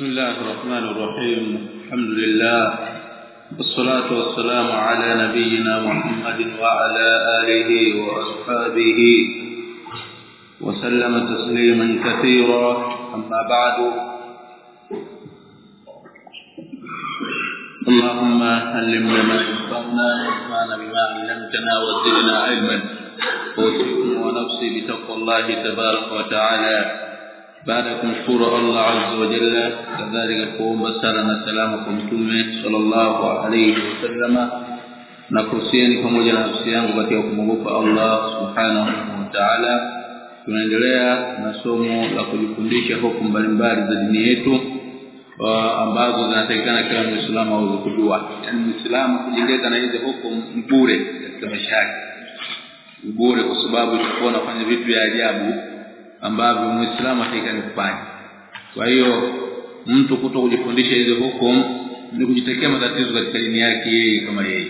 بسم الله الرحمن الرحيم. الحمد لله. والصلاة والسلام على نبينا محمد وعلى آله وأصحابه. وسلم تسليما كثيرا. أما بعد. اللهم علمنا ما ينفعنا وانفعنا بما علمتنا وزدنا علما. أوصيكم ونفسي بتقوى الله تبارك وتعالى. Baada ya kumshukuru Allah azza wa jalla kadhalika kuomba sala na salama kwa mtume sallallahu alayhi wasallama na kuhusiani pamoja na nafsi yangu katika kumwogopa Allah subhanahu wa ta'ala tunaendelea na somo la kujifundisha hukumu mbalimbali za dini yetu ambazo zinatakikana kila muislamu aweze kujua yani muislamu kujengeka na hizo hukumu bure katika maisha yake bure kwa sababu itakuwa anafanya vitu vya ajabu ambavyo muislamu atakani kufanya. Kwa hiyo mtu kuto kujifundisha hizo hukumu ni kujitekea matatizo katika dini yake yeye kama yeye.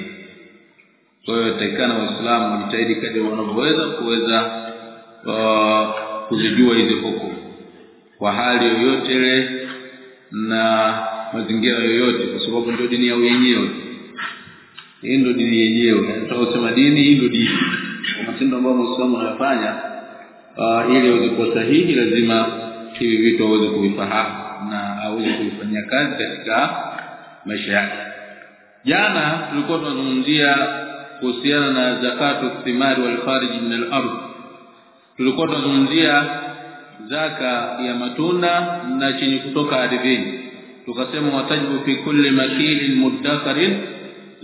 Kwa hiyo atakana waislamu wajitahidi kadri wanavyoweza kuweza uh, kuzijua hizo hukumu kwa hali yoyote ile na mazingira yoyote kwa sababu ndio dini yao yenyewe. Hii ndio dini yenyewe. Tunasema dini hii ndio dini. Kwa matendo ambayo muislamu anafanya uh, ili aweze kuwa sahihi lazima hivi vitu aweze kuvifahamu na aweze kuifanyia kazi katika maisha yake. Jana tulikuwa tunazungumzia kuhusiana na zakatu thimari wal kharij min al ardh tulikuwa tunazungumzia zaka ya matunda na chenye kutoka ardhini. Tukasema watajibu fi kulli makilin muddakarin.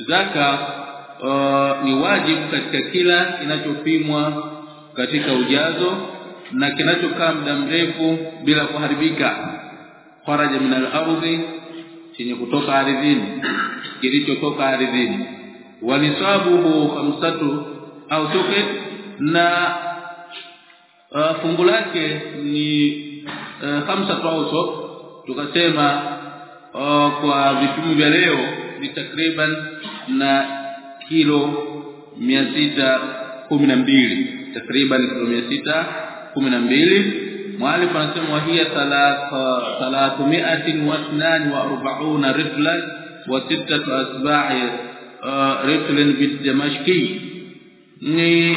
Zaka uh, ni wajibu katika kila kinachopimwa katika ujazo na kinachokaa muda mrefu bila kuharibika. Kharaja min al-ardhi chenye kutoka ardhini kilichotoka ardhini. Wanisabuhu khamsatu au toke na uh, fungu lake ni uh, khamsatu au tukasema uh, kwa vipimo vya leo ni takriban na kilo 612 takriban kilo 612 mwalif anasema wahia 342 riflan wa sittatu asba'i riflan bidamashki ni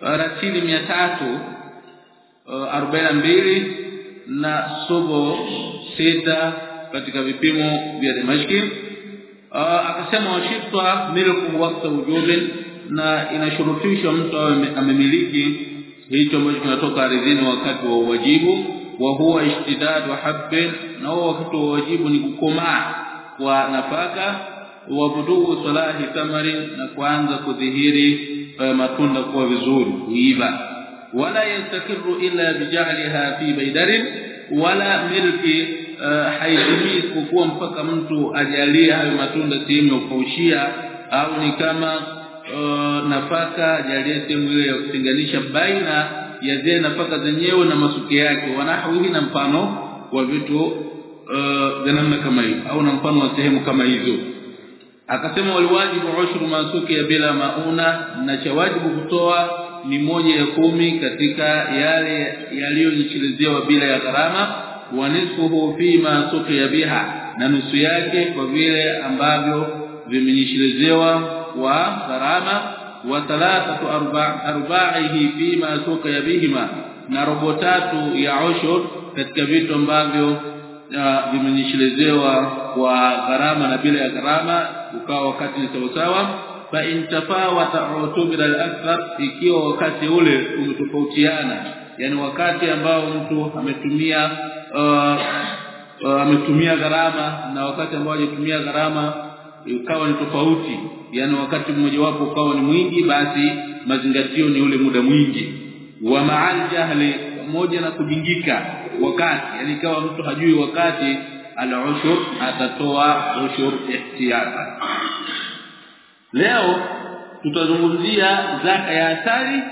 ratili 342 na subo sita katika vipimo vya Damashki akasema washitwa milku waqta wujubin na inashurutishwa mtu awe amemiliki hicho ambacho kinatoka ardhini wakati wa uwajibu wa huwa ishtidad wa habbin na huwa wakati wa uwajibu ni kukomaa kwa nafaka wa budugu salahi tamari na kuanza kudhihiri uh, matunda kuwa vizuri kuiva wala yastakiru illa bijaliha fi baidarin wala milki uh, haidimi isipokuwa mpaka mtu ajalie hayo matunda sehemu ya kukaushia au ni kama uh, nafaka ajalie sehemu hiyo ya kutenganisha baina ya zile nafaka zenyewe na masuki yake. Wanahwihi na mfano wa vitu uh, vya namna kama hiyo au na mfano wa sehemu kama hizo. Akasema waliwajibu ushuru masuki ya bila mauna na chawajibu kutoa ni moja ya kumi katika yale yaliyonyishiliziwa bila ya gharama. Wa nisfuhu fi ma suqiya biha na nusu yake kwa vile ambavyo vimenyishiliziwa wa thalathatu arba'ihi fi ma suqiya bihima. Na robo tatu ya osho katika vitu ambavyo vimenyeshelezewa kwa gharama na bila ya gharama ukawa wakati ni sawasawa fa in tafawata utubira al-akthar ikiwa wakati ule umetofautiana yani wakati ambao mtu ametumia uh, uh, ametumia gharama na wakati ambao hajatumia gharama ikawa ni tofauti yani wakati mmojawapo ukawa ni mwingi basi mazingatio ni ule muda mwingi. Wa ma'al jahli pamoja na kujingika wakati. Yani ikawa mtu hajui wakati al-ushur atatoa ushur ihtiyata leo tutazungumzia zaka ya asali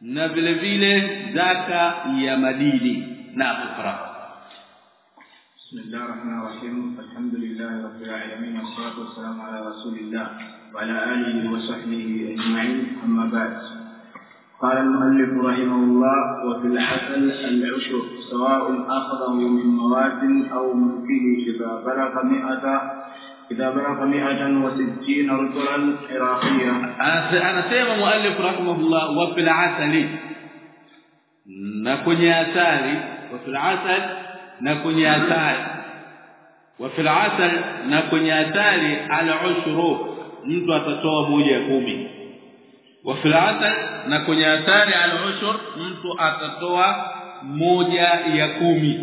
na vile vile zaka ya madini. Na kufara بسم الله الرحمن الرحيم. الحمد لله رب العالمين والصلاة والسلام على رسول الله وعلى آله وصحبه أجمعين. أما بعد قال المؤلف رحمه الله وفي العسل العشر سواء أخذه من مواد أو ملكه إذا بلغ مئة إذا بلغ مئة وستين رطلا عراقية anasema muallif rahimahullah wa fil asali na kwenye asali wa fil asal na kwenye athari. Wa fil asal na kwenye athari al ushru mtu atatoa moja ya kumi. Wa fil asal na kwenye athari al ushur mtu atatoa moja ya kumi.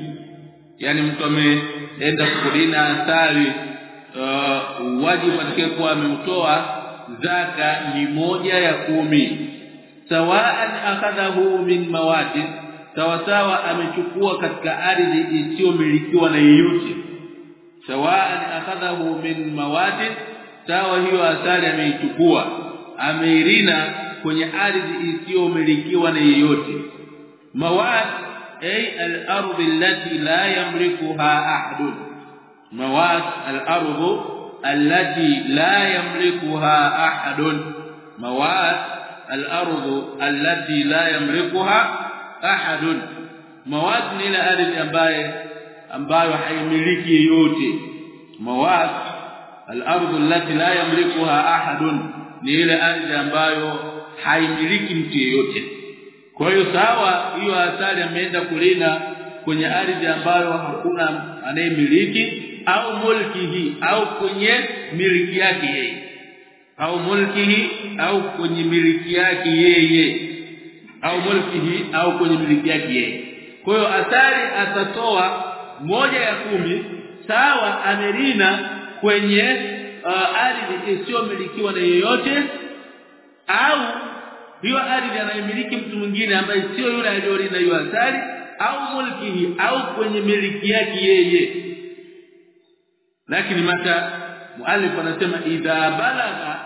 Yani mtu ameenda kulina athari uh, wajibu atakayekuwa ameutoa zaka ni moja ya kumi. Sawaan akhadhahu min mawadi sawa sawa amechukua katika ardhi isiyomilikiwa na yeyote. Sawaan akhadhahu min mawadi sawa hiyo asali ameichukua ameirina kwenye ardhi isiyomilikiwa na yeyote. Mawad ay al-ardh allati la yamlikuha ahad mawad al-ardh allati la yamlikuha ahad mawad al-ardh allati la yamlikuha ahad mawad ni ile ardhi ambaye ambayo haimiliki yeyote mawad al-ardh allati la yamlikuha ahadun ni ile ardhi ambayo haimiliki mtu yeyote. Kwa hiyo sawa hiyo asali ameenda kulina kwenye ardhi ambayo hakuna anayemiliki au mulkihi au kwenye miliki yake yeye. Au mulkihi au kwenye miliki yake yeye au mulkihi au kwenye miliki yake yeye. Kwa hiyo athari atatoa moja ya kumi sawa amerina kwenye uh, ardhi isiyomilikiwa na yeyote au hiyo ardhi anayemiliki mtu mwingine ambaye sio yule aliyolina hiyo athari au mulkihi au kwenye miliki yake yeye. Lakini mata muallif anasema idha balagha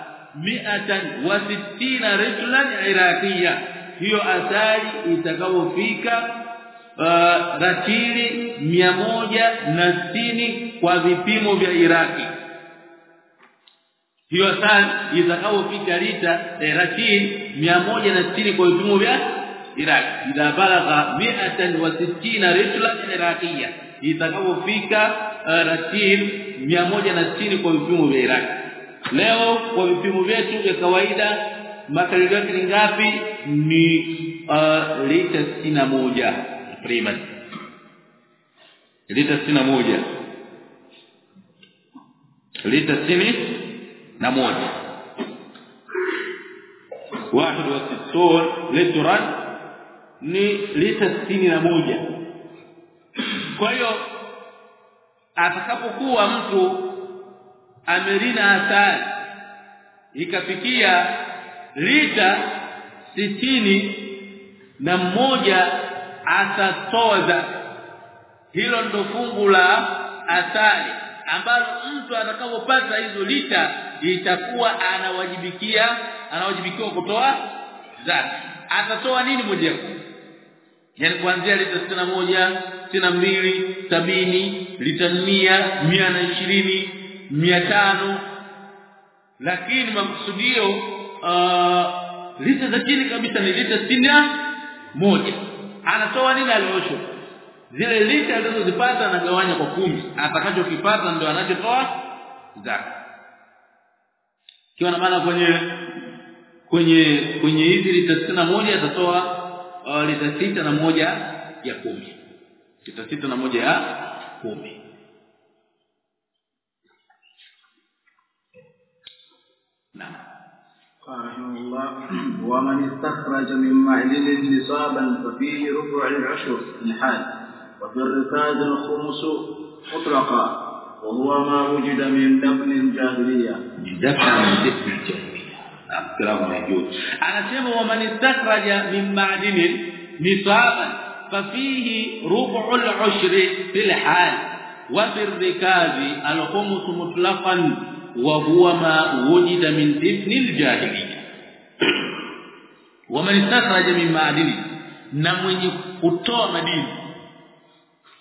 mi'atan wa sittina rajulan iraqiya hiyo asali itakapofika uh, ratili na sitini kwa vipimo vya Iraki. Hiyo asali itakapofika lita eh, ratili sitini kwa vipimo vya Iraki. Idha balagha mi'atan wa sittina rajulan iraqiya. Itakapofika uh, ratil 160 kwa vipimo vya Iraki. Leo kwa vipimo vyetu vya kawaida makadirio yake ni ngapi ni uh, lita 61 takriban lita 61 lita 61 واحد وستون لترا ni lita 61 kwa hiyo atakapokuwa mtu amerina asali ikafikia lita sitini na mmoja atatoa zaka hilo ndo fungu la athari ambalo mtu atakapopata hizo lita itakuwa anawajibikia anawajibikiwa kutoa zaka. Atatoa nini mwenyewe yani kuanzia lita moja sitini mbili sabini lita mia mia na ishirini mia tano. Lakini makusudio lita za chini kabisa ni lita sitini moja. Anatoa nini aliosho zile lita alizozipata anagawanya kwa kumi. Atakachokipata ndio anachotoa zaka. Kiwa na maana kwenye kwenye kwenye hizi lita moja atatoa uh, lita sita na moja ya kumi. Lita sita na moja ya kumi. Naam قال رحمه الله. ومن استخرج من معدن نصابا ففيه ربع العشر الحال. وفي الركاز الخمس مطلقا. وهو ما وجد من دفن الجاهلية. من دفن دفن الجاهلية. نعم كلام موجود anasema ومن استخرج من معدن نصابا ففيه ربع العشر في الحال. وفي الركاز الخمس مطلقا. wa huwa ma wujida min difnil jahiliya. Waman istakhraja min ma'dini na mwenye kutoa madini.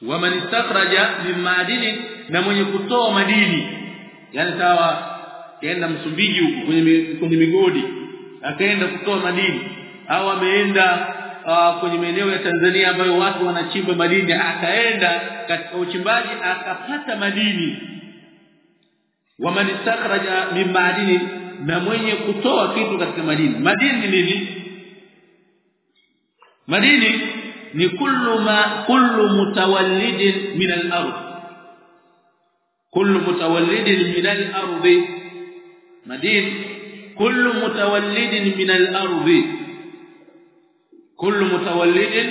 Waman istakhraja min ma'dini na mwenye kutoa madini. Yani sawa kaenda Msumbiji huko kwenye kwenye migodi akaenda kutoa madini. Au ameenda uh, kwenye maeneo ya Tanzania ambayo watu wanachimba madini akaenda katika uchimbaji akapata madini waman istakhraja min madini na mwenye kutoa kitu katika madini. Madini ni nini? Madini ni kullu ma kullu mutawallidin min al-ard. Kullu mutawallidin min al-ard. Madini. Kullu mutawallidin min al-ard. Kullu mutawallidin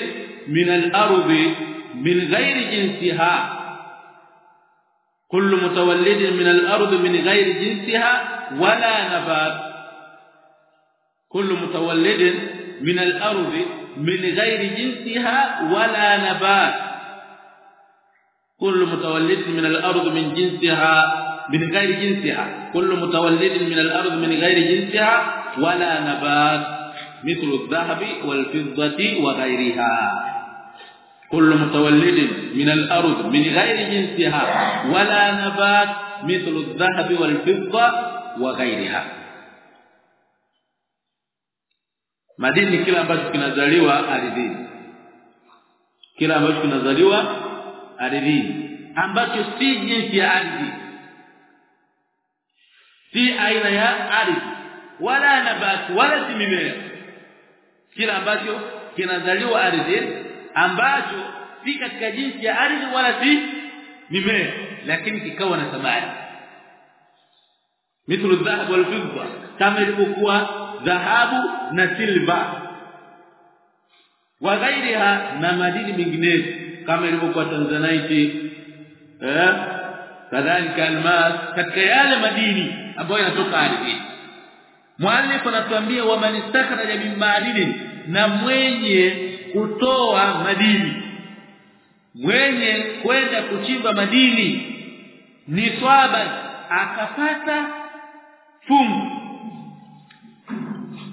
min al-ard min ghairi jinsiha kullu mutawallidin min al-ard min ghairi jinsiha wala nabat kullu mutawallidin min al-ard من غير جنسها ولا نبات. كل متولد من الأرض من جنسها من غير جنسها. كل متولد من الأرض من غير جنسها ولا نبات. مثل الذهب والفضة وغيرها. كل متولد من الأرض من غير جنسها ولا نبات مثل الذهب والفضة وغيرها madini kila ambacho kinazaliwa ardhini kila ambacho kinazaliwa ardhini ambacho si jinsi ya ardhi si aina ya ardhi wala nabati wala si mimea kila ambacho kinazaliwa ardhini ambacho si katika jinsi ya ardhi wala si mimea lakini kikawa na thamani. Mithlu dhahab wal fidda kama ilivyokuwa dhahabu na silva wa ghairiha na madini mengineyo kama ilivyokuwa tanzanite eh kadhalika almas katika yale madini ambayo yanatoka ardhi. Mwalimu anatuambia wa man istakhraja min ma'adinin na mwenye kutoa madini. Mwenye kwenda kuchimba madini ni swaba akapata fungu.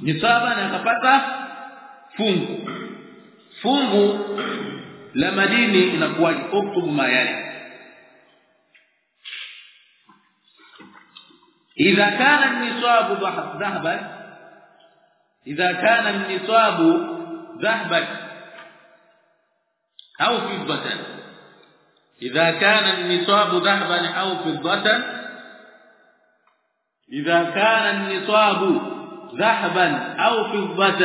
Ni swaba na akapata fungu. Fungu la madini inakuwa uktubu mayali اذا كان النصاب ذهبا اذا كان النصاب dhahaban au fiddatan idha kana nisabu dhahaban au fiddatan idha kana nisabu ذهبا أو فضة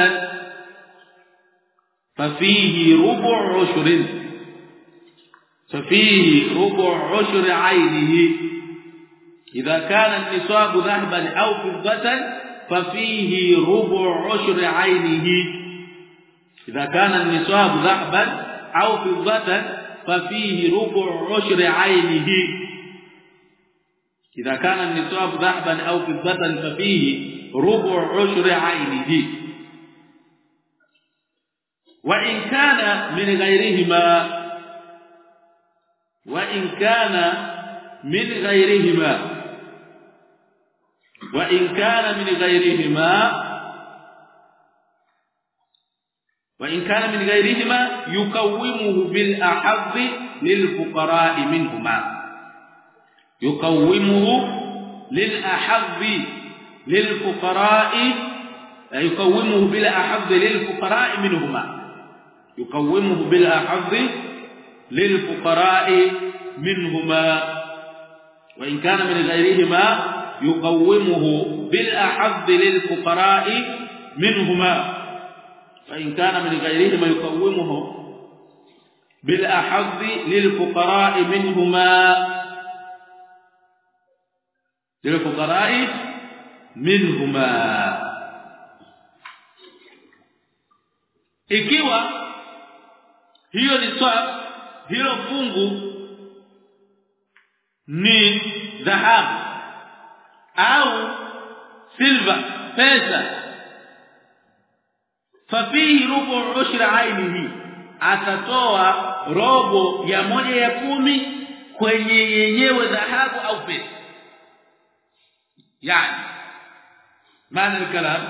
ففيه ربع عشر. ففيه ربع عشر عينه. إذا كان النصاب ذهبا أو فضة ففيه ربع عشر عينه. إذا كان النصاب ذهبا أو فضة ففيه ربع عشر عينه إذا كان النصاب ذهبا أو فضة ففيه ربع عشر عينه وإن كان من غيرهما وإن كان من غيرهما وإن كان من غيرهما وإن كان من غيرهما يقومه بالأحظ للفقراء منهما. يقومه للأحظ للفقراء يقومه بالأحظ للفقراء منهما. يقومه بالأحظ للفقراء منهما. وإن كان من غيرهما يقومه بالأحظ للفقراء منهما. فإن كان من غيرهما يقومه بالأحظ للفقراء منهما للفقراء منهما ikiwa hiyo ni swab hilo fungu ni dhahabu au silva pesa fafihi rubu ushra ainihi atatoa robo ya moja ya kumi kwenye yenyewe dhahabu au pesa. Yani maana kalam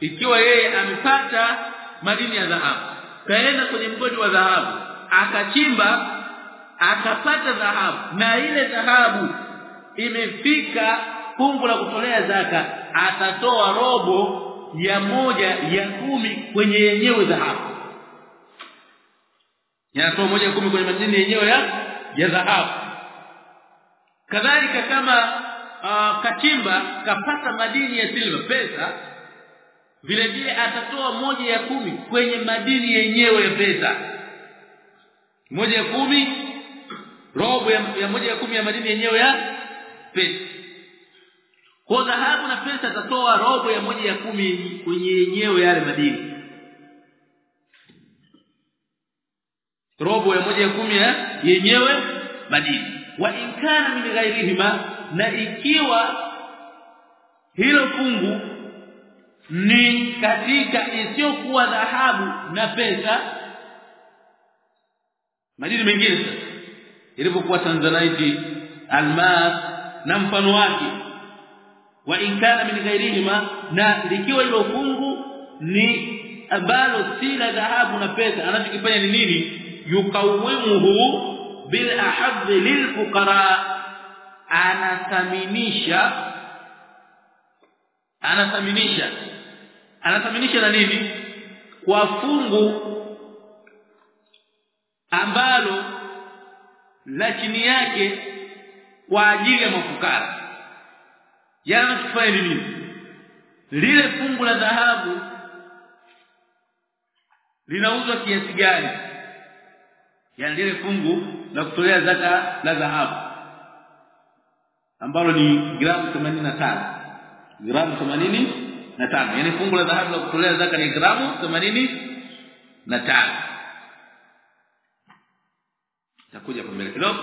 ikiwa yeye amepata madini ya dhahabu kaenda kwenye mgodi wa dhahabu akachimba akapata dhahabu na ile dhahabu imefika fungu la kutolea zaka atatoa robo ya moja ya kumi kwenye yenyewe dhahabu yanatoa moja ya kumi kwenye madini yenyewe ya ya dhahabu. Kadhalika kama uh, kachimba kapata madini ya silver pesa vile vile atatoa moja ya kumi kwenye madini yenyewe ya pesa. Moja ya kumi robo ya, ya moja ya kumi ya madini yenyewe ya pesa kwa dhahabu na pesa atatoa robo ya moja ya kumi kwenye yenyewe yale madini. Robo ya moja ya kumi ya yenyewe madini. Wa inkana min ghairihima na ikiwa hilo fungu ni katika isiyokuwa dhahabu na pesa madini mengine ilipokuwa tanzanite almas na mfano wake wa in kana min ghairihima na likiwa hilo fungu ni ambalo si la dhahabu na pesa anachokifanya ni nini? Yukawimuhu bil ahad lil fuqara anathaminisha anathaminisha anathaminisha na nini? Kwa fungu ambalo la chini yake kwa ajili ya mafukara yana kufanya nini? Lile fungu la dhahabu linauzwa kiasi gani? Yani lile fungu la kutolea zaka la dhahabu ambalo ni gramu 85 gramu 85 yani fungu la dhahabu la kutolea zaka ni gramu 85 takuja kwa mbele kidogo.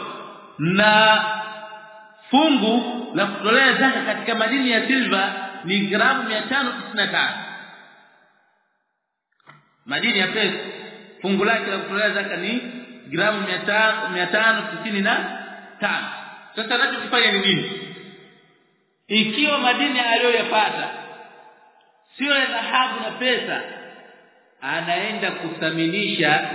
Na fungu la kutolea zaka katika madini ya silva ni gramu 595 madini ya pesa. Fungu lake la kutolea zaka ni gramu 595 sasa anachokifanya ni nini? Ikiwa madini aliyoyapata sio ya dhahabu na pesa anaenda kuthaminisha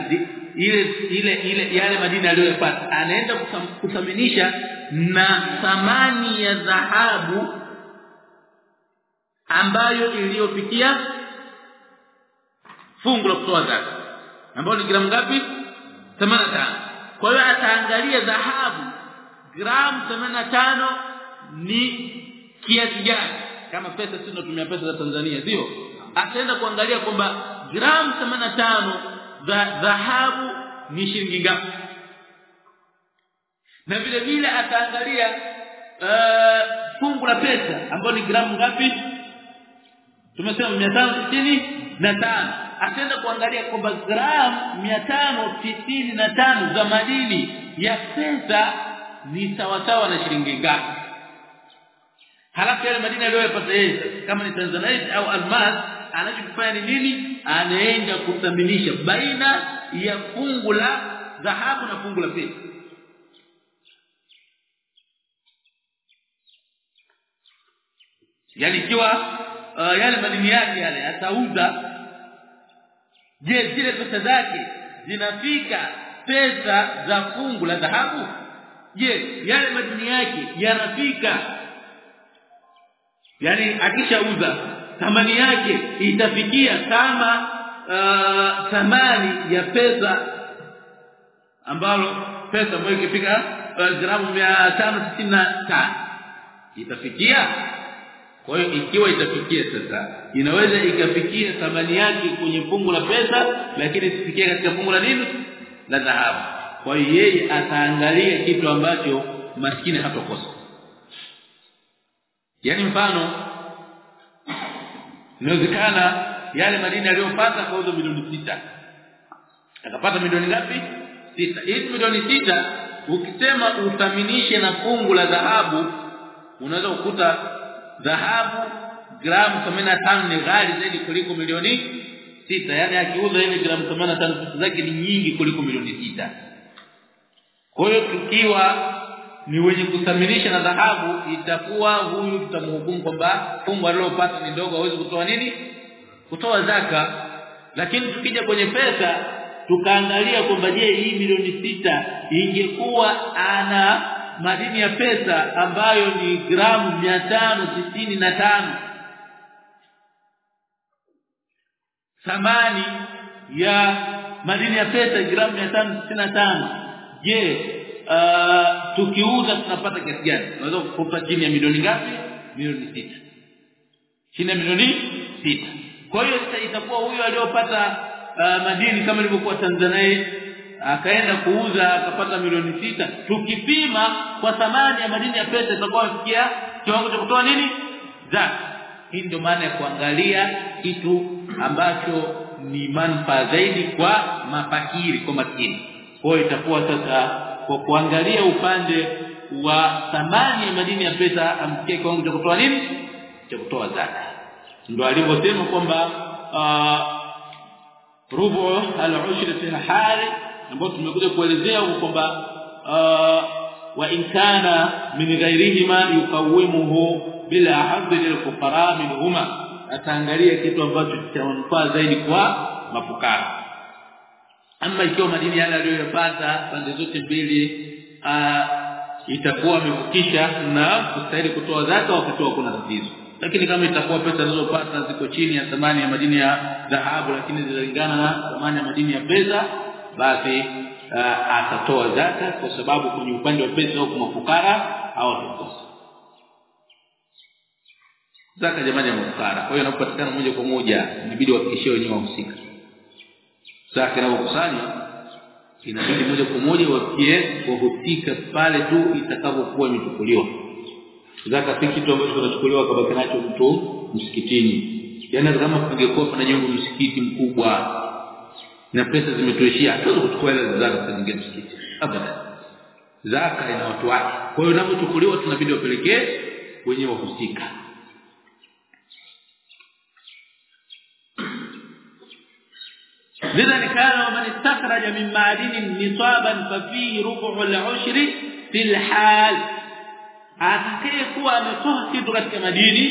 ile ile ile yale madini aliyoyapata. Anaenda kuthaminisha na thamani ya dhahabu ambayo iliyofikia fungu la kutoa zaka. Ambayo ni gramu ngapi? 85 kwa hiyo ataangalia dhahabu gramu 85 ni kiasi gani? Kama pesa sisi tunatumia pesa za Tanzania sio? Ataenda kuangalia kwamba gramu 85 za dhahabu ni shilingi ngapi na vile vile ataangalia uh, fungu la pesa ambayo ni gramu ngapi? Tumesema 565 ataenda kuangalia kwamba gramu 595 za madini ya pesa ni sawasawa na shilingi ngapi? Halafu yale madini aliyopata yeye kama ni tanzanite au almas anachofanya ni nini? Anaenda kuthaminisha baina ya fungu la dhahabu na fungu la pesa yani ikiwa uh, yale madini yake yale atauza je zile pesa zake zinafika pesa za fungu la dhahabu? Je yale madini yake yanafika? Yani akishauza thamani yake itafikia kama uh, thamani ya pesa ambalo pesa ambayo ikifika uh, gramu 565 itafikia kwa hiyo ikiwa itafikia sasa inaweza ikafikia thamani yake kwenye fungu la pesa lakini isifikie katika fungu la nini? La dhahabu. Kwa hiyo yeye ataangalia kitu ambacho maskini hatokosa. Yani mfano inawezekana yale madini aliyopata kwa hizo milioni sita. Akapata milioni ngapi? Sita. Hizi milioni sita. Ukisema uthaminishe na fungu la dhahabu unaweza kukuta dhahabu gramu 85 ni ghali zaidi kuliko milioni sita. Yani akiuza ile gramu 85 pesa zake ni nyingi kuliko milioni sita. Kwa hiyo tukiwa ni wenye kusamilisha na dhahabu itakuwa huyu tutamhukumu kwamba fungu alilopata ni ndogo hawezi kutoa nini? Kutoa zaka. Lakini tukija kwenye pesa tukaangalia kwamba je hii milioni sita ingekuwa ana madini ya pesa ambayo ni gramu 565 thamani ya madini ya pesa gramu tano je uh, tukiuza tunapata kiasi gani? Unaweza kupata chini ya milioni ngapi? Milioni sita. Chini ya milioni sita. Kwa hiyo itakuwa huyo aliyopata uh, madini kama ilivyokuwa Tanzania akaenda kuuza akapata milioni sita. Tukipima kwa thamani ya madini ya pesa itakuwa fikia kiwango cha kutoa nini? Zaka. Hii ndio maana ya kuangalia kitu ambacho ni manufaa zaidi kwa mafakiri kwa maskini kwa itakuwa sasa kwa kuangalia upande wa thamani ya madini ya pesa amfikie kiwango cha kutoa nini? Cha kutoa zaka. Ndio alivyosema kwamba rubu al-ushr fi ambao tumekuja kuelezea huko kwamba wa in kana min ghairihima yuqawimuhu bila hadhi lilfuqara minhuma. Ataangalia kitu ambacho kitamfaa zaidi kwa mafukara. Ama ikiwa madini yale aliyoyapata pande zote mbili itakuwa amevukisha na kustahili kutoa zaka wakati wa kuna tatizo. Lakini kama itakuwa pesa alizopata ziko chini ya thamani ya madini ya dhahabu lakini zilingana na thamani ya madini ya pesa basi uh, atatoa zaka kwa sababu kwenye upande wa pesa au mafukara au tukosa zaka jamani ya mafukara. Kwa hiyo inapopatikana moja kwa moja inabidi wahakikishie wenyewe wahusika. Zaka inapokusanywa inabidi moja kwa moja wafikie wahusika pale tu itakapokuwa imechukuliwa. Zaka si kitu ambacho kinachukuliwa kabaki nacho mtu msikitini. Yaani kama kungekuwa kuna nyumba msikiti mkubwa na pesa zimetuishia hatuwezi kuchukua ile zaka kuingia msikiti abada zaka ina watu wake kwa hiyo inapochukuliwa tunabidi wapelekee wenyewe wahusika لذا كان ومن استخرج من معدن نصابا ففيه ربع العشر في الحال atakayekuwa ametoa kitu katika madini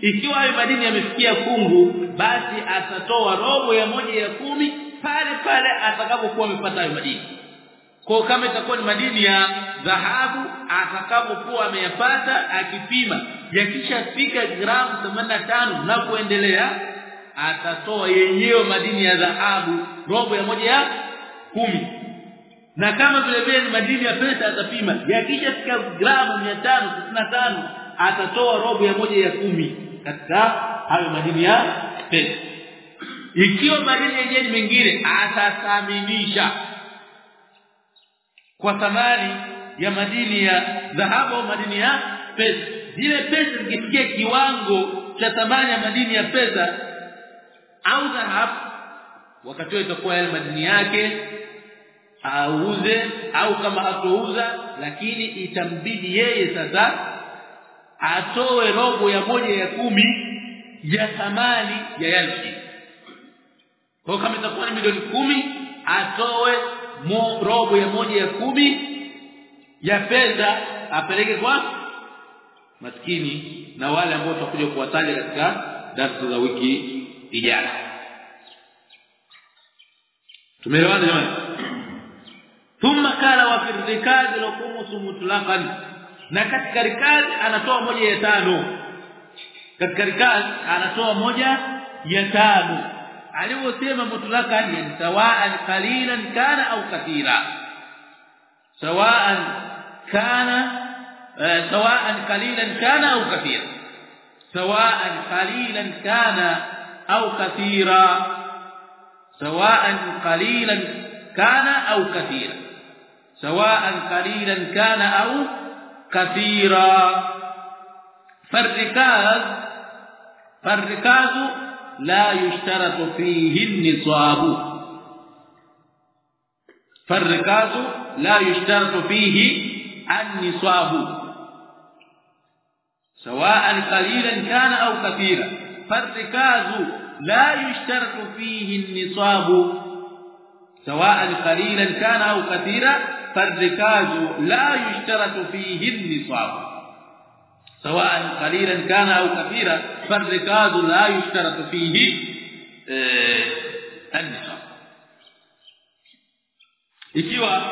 ikiwa hayo madini yamefikia fungu basi atatoa robo ya moja ya kumi pale pale atakapokuwa amepata hayo madini. Kwa kama itakuwa ni madini ya dhahabu atakapokuwa ameyapata akipima yakishafika gramu 85 na kuendelea atatoa yenyewe madini ya dhahabu robo ya moja ya kumi. Na kama vile vile ni madini ya pesa atapima. Yakishafika gramu 595 atatoa robo ya moja ya kumi katika hayo madini ya pesa ikiwa madini yenyewe mengine atathaminisha kwa thamani ya madini ya dhahabu au madini ya pesa. Zile pesa zikifikia kiwango cha thamani ya madini ya pesa au dhahabu wakati itakuwa yale madini yake auze au kama atouza lakini itambidi yeye sasa atoe robo ya moja ya kumi ya thamani ya yale kwa kama itakuwa ni milioni kumi atoe robo ya moja ya kumi ya fedha apeleke kwa maskini na wale ambao tutakuja kuwataja katika darasa za wiki ijayo. Tumeelewana jamani? Thumma kala wa firdikadi rikazi lakumus mutlaqan. Na katika rikazi anatoa moja ya tano. Katika rikazi anatoa moja ya tano alivyosema mutlaqan yani sawaan qalilan kana au kathira sawaan kana sawaan qalilan kana au kathira sawaan qalilan kana au kathira sawaan qalilan kana au kathira سواء قليلا كان أو كثيرا فالركاز فالركاز لا يشترط فيه النصاب. فالركاز لا يشترط فيه النصاب. سواء قليلا كان أو كثيرا. فالركاز لا يشترط فيه النصاب. سواء قليلا كان أو كثيرا فالركاز لا يشترط فيه النصاب. سواء قليلا كان أو كثيرا فالركاز لا يشترط فيه النصاب ikiwa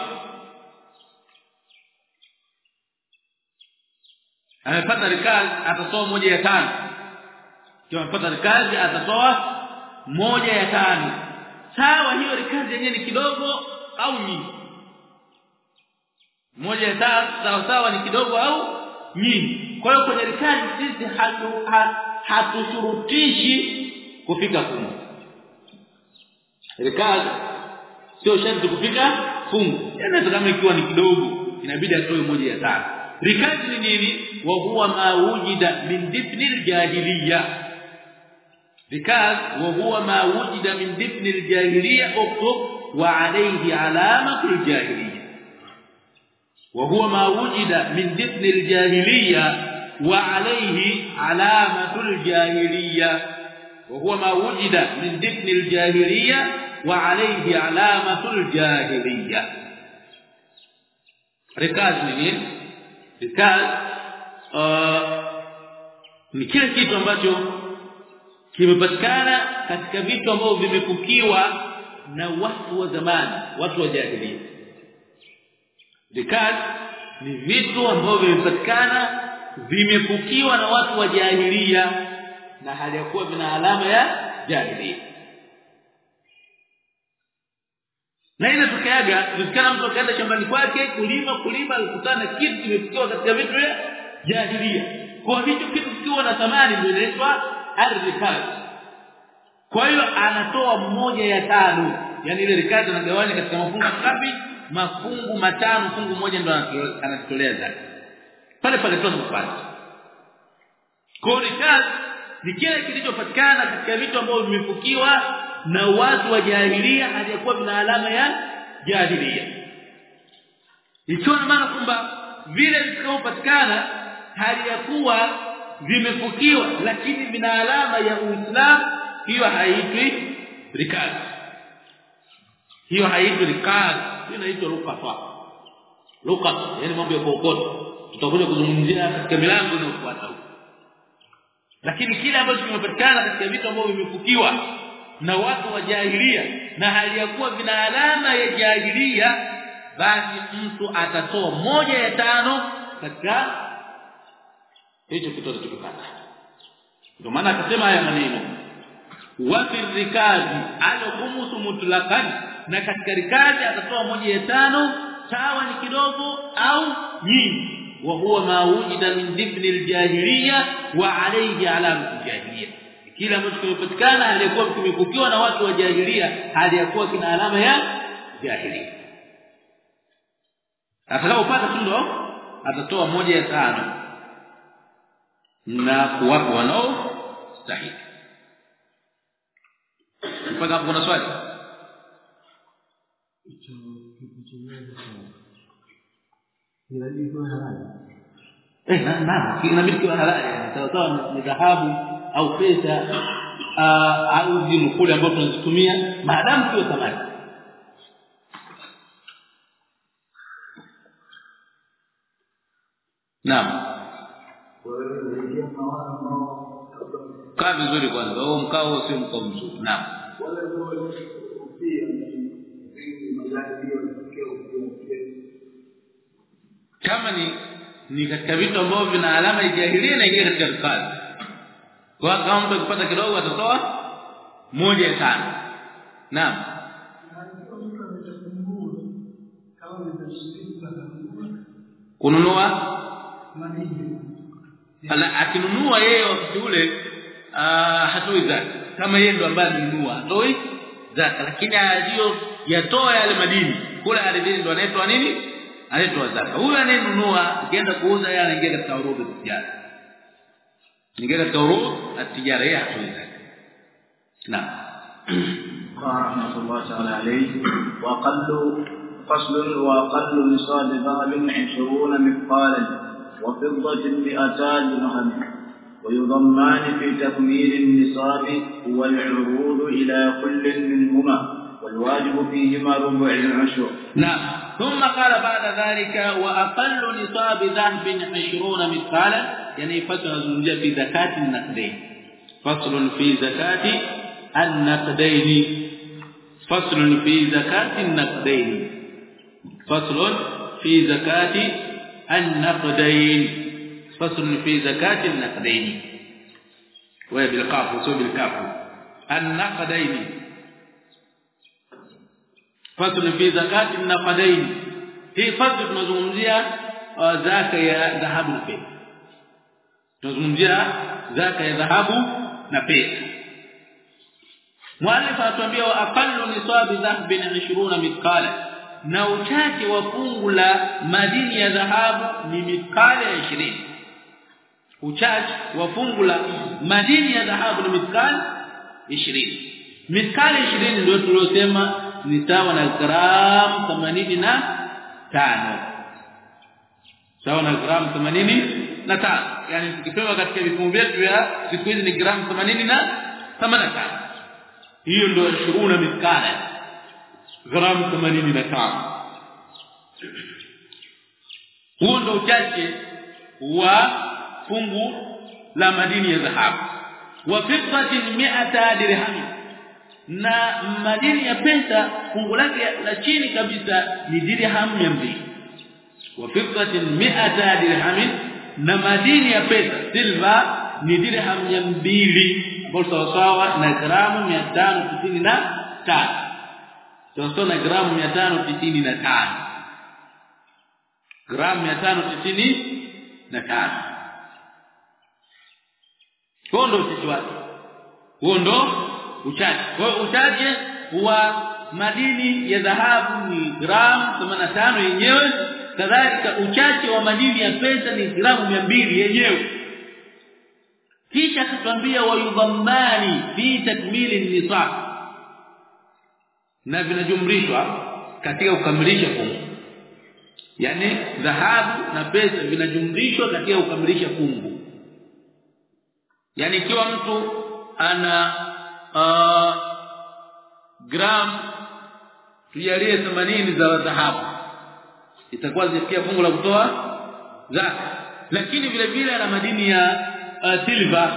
amepata rikazi atatoa moja ya tano ikiwa amepata rikazi atatoa moja ya tano sawa hiyo rikazi yenyewe ni kidogo au nyingi moja ya tano sawa sawa ni kidogo au nyingi kwa hiyo kwenye rikazi sisi hatu hatushurutishi kufika fungu. Rikazi sio sharti kufika fungu. Yani kama ikiwa ni kidogo inabidi atoe moja ya tano rikazi ni nini? Wa huwa ma wujida min difni aljahiliya rikaz wa huwa ma wujida min difni aljahiliya uktub wa alayhi alamatu aljahiliya wa huwa ma wujida min difni aljahiliya wa alayhi alamatu aljahiliya wa huwa ma wujida min difni aljahiliya wa alayhi alamatu aljahiliya rikaz ni nini rikaz ni kile kitu ambacho kimepatikana katika vitu ambavyo vimefukiwa na watu wa zamani watu wa jahiliya. Rikaz ni vitu ambavyo vimepatikana vimefukiwa na watu wa jahiliya na hali ya vina alama ya jahiliya na inatokeaga tusikana mtu akaenda shambani kwake kulima kulima alikutana kitu kimefikiwa katika vitu vya jahiliya kwa hicho kitu kikiwa na thamani inaitwa ar-rikaz kwa hiyo anatoa mmoja ya tano yani ile rikaz anagawanya katika mafungu ngapi mafungu matano fungu moja ndio anatolea zake pale pale tu anapata kwa rikaz ni kile kilichopatikana katika vitu ambavyo vimefukiwa na watu wa jahiliya aliyakuwa vina alama ya jahiliya. Ikiwa na maana kwamba vile vitakavyopatikana hali ya kuwa vimefukiwa lakini vina alama ya Uislamu hiyo haitwi rikaz hiyo haitwi rikaz inaitwa lukafa. Lukafa yani mambo ya kokoto tutakuja kuzungumzia katika milango inayofuata lakini kile ambacho kimepatikana katika vitu ambavyo vimefukiwa na watu wa jahilia na hali ya kuwa vina alama ya jahilia basi mtu atatoa moja ya tano katika hicho kitu tukipata ndio maana akasema haya maneno wa fi rikazi al-khums mutlaqan na katika rikazi atatoa moja ya tano sawa ni kidogo au nyingi wa ما وجد من ذبن الجاهليه وعليه علامه الجاهليه kila mtu kimepatikana aliyekuwa kimekukiwa na watu wa jahilia aliyakuwa ya kuwa kina alama ya jahilia atakapopata tu ndo atatoa moja ya tano na kuwapa wanao stahili mpaka hapo kuna swali eh na na inabidi kiwa halali sawa sawa ni dhahabu au pesa au zile kule ambazo tunazitumia maadamu sio thamani Naam. Kaa vizuri kwanza. Huo mkao sio mkao mzuri. Naam. Kama ni ni katika vitu ambavyo vina alama ya jahilia na ingia katika rikazi. Kwa kama mtu akipata kidogo atatoa moja ya tano. Naam. Kununua ala akinunua yeye wakati ule hatoi zaka kama yeye ndo ambaye alinunua hatoi zaka lakini aliyo yatoa yale madini kule ardhini ndo anaitwa nini anaitwa zaka huyu anayenunua akienda kuuza yeye anaingia katika urudi tijara ingia katika urudi atijara yeye hatoi zaka naam رحمة الله تعالى عليه وأقل فصل وأقل نصاب ذهب عشرون مثقالا وفضة مئتان درهم ويضمان في تكميل النصاب والعروض إلى كل منهما والواجب فيهما ربع العشر. نعم. ثم قال بعد ذلك وأقل نصاب ذهب عشرون مثقالا يعني فصل في زكاة النقدين. فصل في زكاة النقدين. فصل في زكاة النقدين. فصل في زكاة النقدين. فصل في زكاة النقدين. وهي بالقاف وسو بالكاف. an-naqdaini fasl fi zakati na fadaini hii fasl tunazungumzia zaka ya dhahabu na pesa. Tunazungumzia zaka ya dhahabu na pesa. Mwalifu anatuambia wa aqallu nisabi dhahabin 20 mithqala. Na uchache wa fungu la madini ya dhahabu ni mithqala ya 20 uchache wa fungu la madini ya dhahabu ni mithqala 20 mithqala 20 ndio tuliosema ni sawa na gram 85 sawa na gram 85 yani tukipewa katika vipimo vyetu vya siku hizi ni gram 80 na 85 hiyo ndio 20 mithqala gramu 85 huo ndio uchache wa fungu la madini ya dhahabu. Wa fiddatin 100 dirham na madini ya pesa fungu lake la chini kabisa ni dirham 200 wa fiddatin 100 dirham na madini ya pesa silva ni dirham 200 ambapo sawa sawa na gramu 595 sawa sawa na gramu 595 gramu 595 kondo sisi wake huo ndo uchache kwa hiyo uchache wa madini ya dhahabu ni gramu 85 yenyewe. Kadhalika uchache wa madini ya pesa ni gramu 200 yenyewe. Kisha akatwambia wayudhammani fi takmili nisab. Na vinajumlishwa katika kukamilisha fungu. Yani dhahabu na pesa vinajumlishwa katika kukamilisha fungu. Yani ikiwa mtu ana uh, gram tujalie 80 za dhahabu. Itakuwa zifikia fungu la kutoa zaka lakini vile vile ana madini ya uh, silver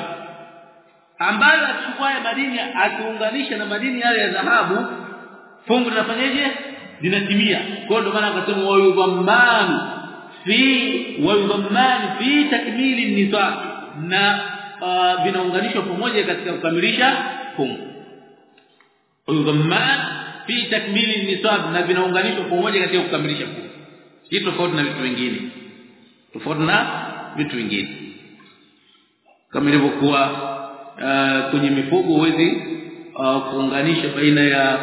ambayo achukua madini akiunganisha na madini yale ya dhahabu fungu linafanyaje? Linatimia. Kwa ndio maana akasema wa yudhamman fi wa yudhamman fi takmili nisa na uh, vinaunganishwa pamoja katika kukamilisha fungu udhamman fi takmili nisab na vinaunganishwa pamoja katika kukamilisha fungu hii tofauti na vitu vingine. Tofauti na vitu vingine. Kama ilivyokuwa uh, kwenye mifugo huwezi uh, kuunganisha baina ya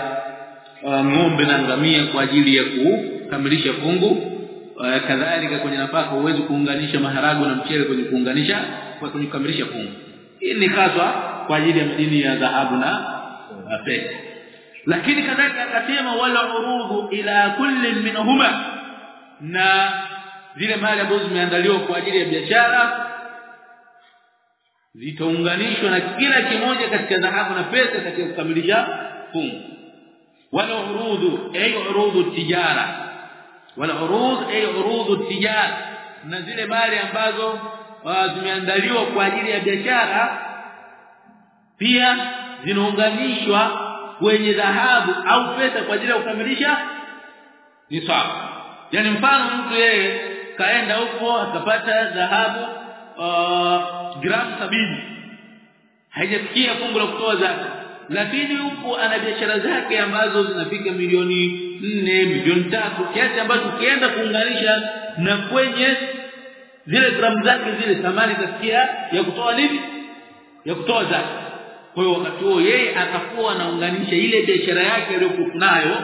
uh, ng'ombe na ngamia kwa ajili ya kukamilisha fungu uh, kadhalika kwenye nafaka huwezi kuunganisha maharagu na mchele kwenye kuunganisha kwa kwenye kukamilisha fungu hii ni haswa kwa ajili ya madini ya dhahabu na pesa. Lakini kadhalika akasema wala urudhu ila kulli minhuma. Na zile mali ambazo zimeandaliwa kwa ajili ya biashara zitaunganishwa na kila kimoja katika dhahabu na pesa katika kukamilisha fungu. Wala urudhu ay urudhu tijara. Wala urudh ay urudhu tijara. Na zile mali ambazo zimeandaliwa kwa ajili ya biashara pia zinaunganishwa kwenye dhahabu au pesa kwa ajili ya kukamilisha ni sawa yani mfano mtu yeye kaenda huko akapata dhahabu uh, gramu sabini. Haijafikia fungu la kutoa zaka. Lakini huko ana biashara zake ambazo zinafika milioni nne milioni tatu kiasi ambacho ukienda kuunganisha na kwenye zile gramu zake zile thamani tafikia ya kutoa nini? Ya kutoa zaka kwa hiyo wakati huo yeye atakuwa anaunganisha ile biashara yake aliyokuwa nayo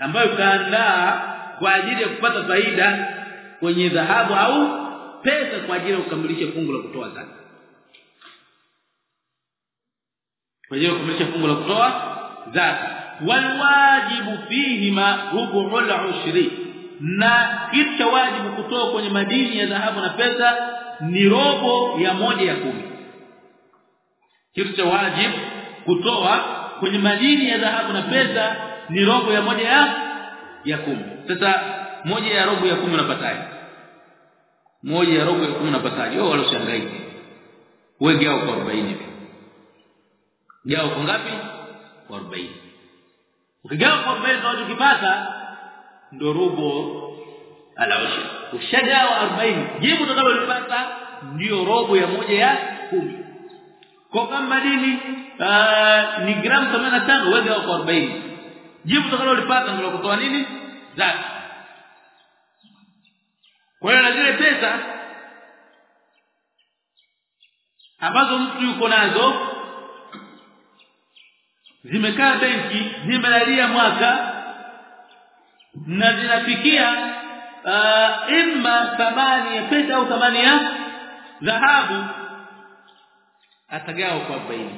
ambayo kaandaa kwa ajili ya kupata faida kwenye dhahabu au pesa kwa ajili ya kukamilisha fungu la kutoa zaka. Kwa ajili ya kukamilisha fungu la kutoa zaka. Walwajibu fihima rubu'ul ushri. Na kitu cha wajibu kutoa kwenye madini ya dhahabu na pesa ni robo ya moja ya kumi kitu cha wajibu kutoa kwenye madini ya dhahabu na pesa ni robo ya moja ya ya kumi. Sasa moja ya robo ya kumi unapataje? Moja ya robo ya kumi unapataje? Wewe wala ushangai wewe gao kwa 40 gao kwa ngapi? Kwa 40 ukigawa kwa 40 na ukipata ndo robo alawashi ushagawa 40 jibu utakalolipata ndio robo ya moja ya kumi kwa kama madini uh, ni gramu 85 wewe au 40 jibu utakalolipata ndio kutoa nini? Zaka. Kwa hiyo na zile pesa ambazo mtu yuko nazo zimekaa benki zimelalia mwaka na zinafikia uh, imma thamani ya pesa au thamani ya dhahabu atagawa kwa 40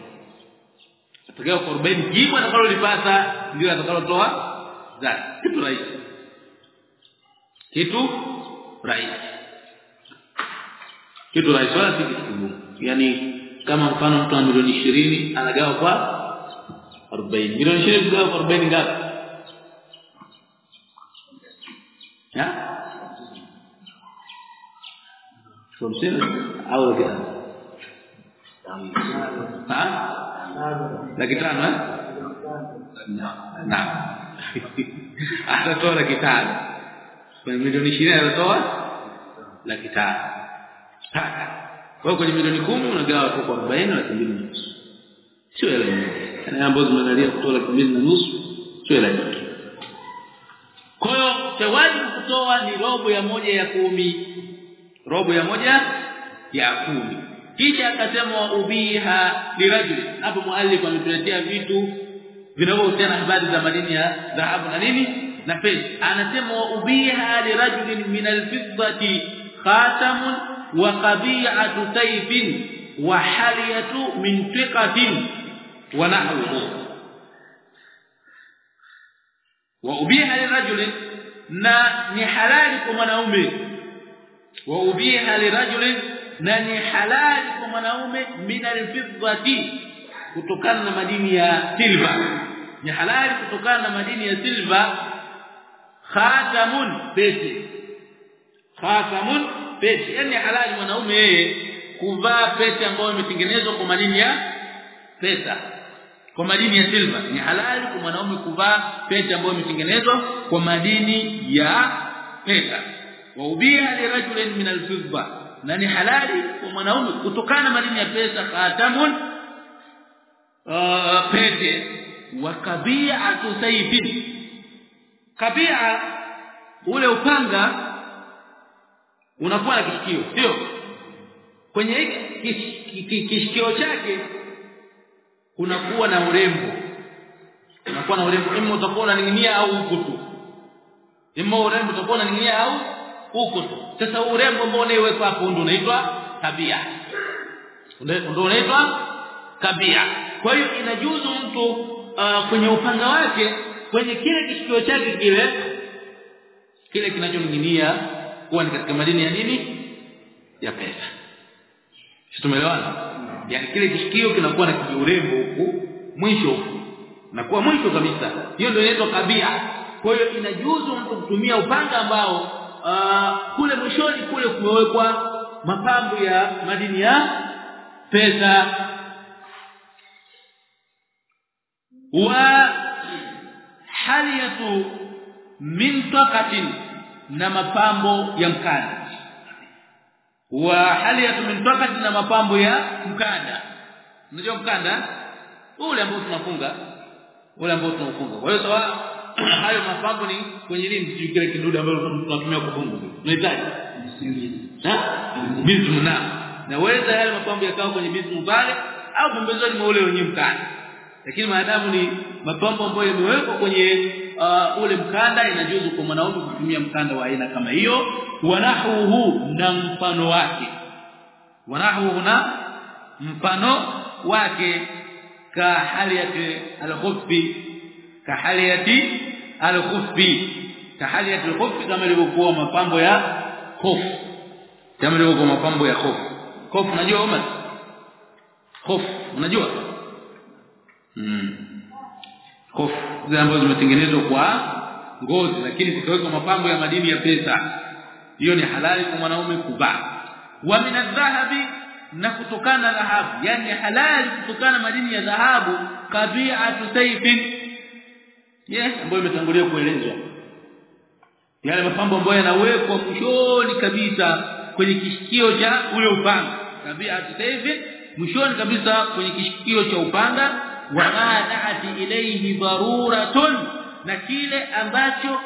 atagawa kwa 40 jibu atakalolipata ndio atakalotoa zaka kitu rahisi kitu rahisi kitu rahisi wala si kitu kigumu yani kama mfano mtu ana milioni 20 anagawa kwa 40 milioni 20 kugawa kwa 40 ngapi ya? Hamsini au laki ha? Laki tano eh? Naam atatoa laki tano. Kwenye milioni 20 atatoa laki tano. Kwa kwenye milioni kumi unagawa tu kwa 40 laki mbili na nusu. Sio hela nyingi. Na ambazo zimenalia kutoa laki mbili na nusu sio hela nyingi. Kwa hiyo cha wajibu kutoa ni robo ya moja ya kumi. Robo ya moja ya kumi kisha akasema wa ubiha lirajuli hapo muallif ametuletea vitu vinavyohusiana habari za madini ya dhahabu na nini na pesa anasema wa ubiha lirajulin min alfiddati khatamun wa qabi'atu sayfin wa haliyatu min tiqatin wa nahwuhu wa ubiha lirajulin na ni halali kwa mwanaume. Wa ubiha lirajulin na ni halali kwa mwanaume min alfidhati kutokana na madini ya silva ni halali kutokana na madini ya silva khatamun pete khatamun pete yani halali mwanaume yeye kuvaa pete ambayo imetengenezwa kwa madini ya pesa kwa madini ya silva ni halali kwa mwanaume kuvaa pete ambayo imetengenezwa kwa madini ya pesa. Wa ubia li rajulin min al-fidda na ni halali kwa mwanaume kutokana na madini ya pesa khatamun uh, pete. Wa kabi'atu sayfin kabia ule upanga unakuwa na kishikio sio? Kwenye kishikio chake kunakuwa na urembo. Unakuwa na urembo. Imma utakuwa unaning'inia au huko tu? Imma urembo utakuwa unaning'inia au huko tu. Sasa urembo ambao unaiweka hapo ndio unaitwa tabia. Ndio unaitwa tabia. Kwa hiyo inajuzu mtu uh, kwenye upanga wake kwenye kile kishikio chake kile kile kinachoning'inia kuwa ni katika madini ya nini? Ya pesa. Tumeelewana? Yani kile kishikio kinakuwa na kiurembo huku mwisho na kuwa mwisho kabisa. Hiyo ndio inaitwa kabia kwa hiyo inajuzu mtu kutumia upanga ambao uh, kule mwishoni kule kumewekwa mapambo ya madini ya pesa. Wa haliyatu min taqatin na mapambo ya mkanda. Wa haliyatu min taqatin na mapambo ya mkanda. Unajua mkanda? Ule ambao tunafunga. Ule ambao tunafunga. Kwa hiyo sawa hayo mapambo ni kwenye nini? Kile kidude ambalo tunatumia kufunga unahitaji bismu na naweza yale mapambo yakawa kwenye bismu pale au pembezoni mwa ule wenye mkanda. Lakini maadamu ni mapambo ambayo yamewekwa kwenye uh, ule mkanda inajuzu kwa mwanaume kutumia mkanda wa aina kama hiyo. Wanahuhu na mfano wake. Wanahuhu na mfano wake. Ka hali al-khuffi ka haliyati al-khuffi. Ka haliyati al-khuffi kama ilivyokuwa mapambo ya khuf. Kama ilivyokuwa mapambo ya khuf. Khuf unajua Umar khuf unajua? Mm zile ambazo zimetengenezwa kwa ngozi lakini zikawekwa mapambo ya madini ya pesa. Hiyo ni halali kwa mwanaume kuvaa. Wa minadhahabi na kutokana na dhahabu. Yani halali kutokana madini ya dhahabu kabi'atu sayfin yes ambayo imetangulia kuelezwa. Yale mapambo ambayo yanawekwa mwishoni kabisa kwenye kishikio cha ule upanga. Tabia sayfin mwishoni kabisa kwenye kishikio cha upanga wa ghadati ilayhi daruratun na kile ambacho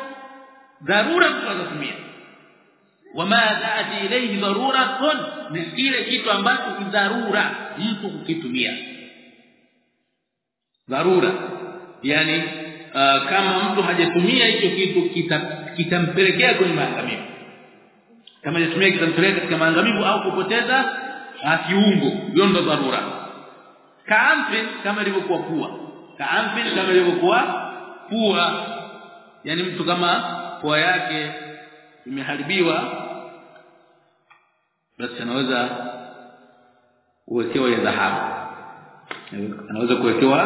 dharura tutatumia wama da'ati ilayhi daruratun ni kile kitu ambacho ni dharura mtu kukitumia. Dharura yani uh, kama mtu hajatumia hicho kitu kitampelekea kita kwenye maangamivu. Kama hajatumia kitampelekea katika maangamivu au kupoteza kiungo. Hiyo ndo dharura. Kaamfin kama ilivyokuwa pua. Kaamfin kama ilivyokuwa pua. Yani mtu kama pua yake imeharibiwa basi anaweza kuwekewa ya dhahabu. Anaweza kuwekewa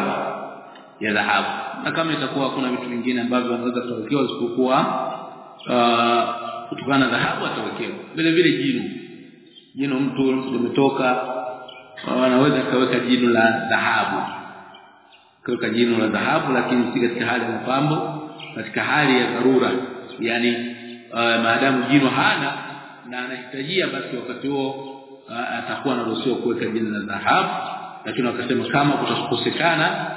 ya dhahabu na kama itakuwa kuna vitu vingine ambavyo anaweza kutokea isipokuwa kutokana na dhahabu atawekewa. Vile vile jino. Jino mtu limetoka anaweza kaweka jino la dhahabu. Kaweka jino la dhahabu lakini si katika hali ya mapambo katika hali ya dharura. Yani uh, maadamu jino hana na anahitajia basi wakati huo uh, atakuwa anaruhusiwa kuweka jino la dhahabu. Lakini wakasema kama kutakosekana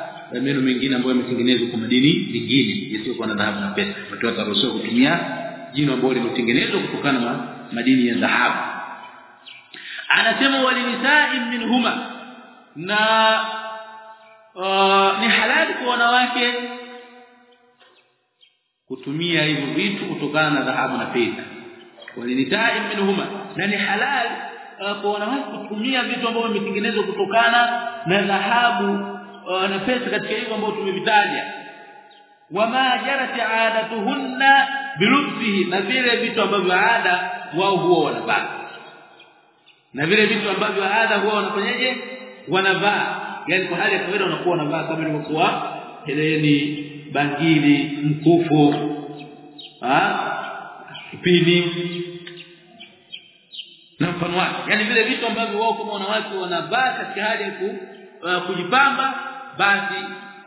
meno mengine ambayo yametengenezwa kwa madini mengine yasiyokuwa na dhahabu na pesa. Watu wataruhusiwa kutumia jino ambalo limetengenezwa kutokana na madini ya dhahabu. Anasema walinisai minhuma. Na uh, ni halali kwa wanawake kutumia hivyo vitu kutokana na dhahabu na pesa. Walinisai minhuma. Na ni halali uh, kwa wanawake kutumia vitu ambavyo vimetengenezwa kutokana na dhahabu uh, na pesa katika hivyo ambayo tumevitaja. Wama jarat aadatuhunna bilubsihi na vile vitu ambavyo ada wao huwa wanavaa na vile vitu ambavyo ada huwa wanafanyaje? Wanavaa. Yani kwa hali ya kawaida wanakuwa wanavaa kama ilivyokuwa heleni bangili mkufu ah pini na mfano wake. Yani vile vitu ambavyo wao kama wanawake wanavaa katika hali ya uh, kujipamba basi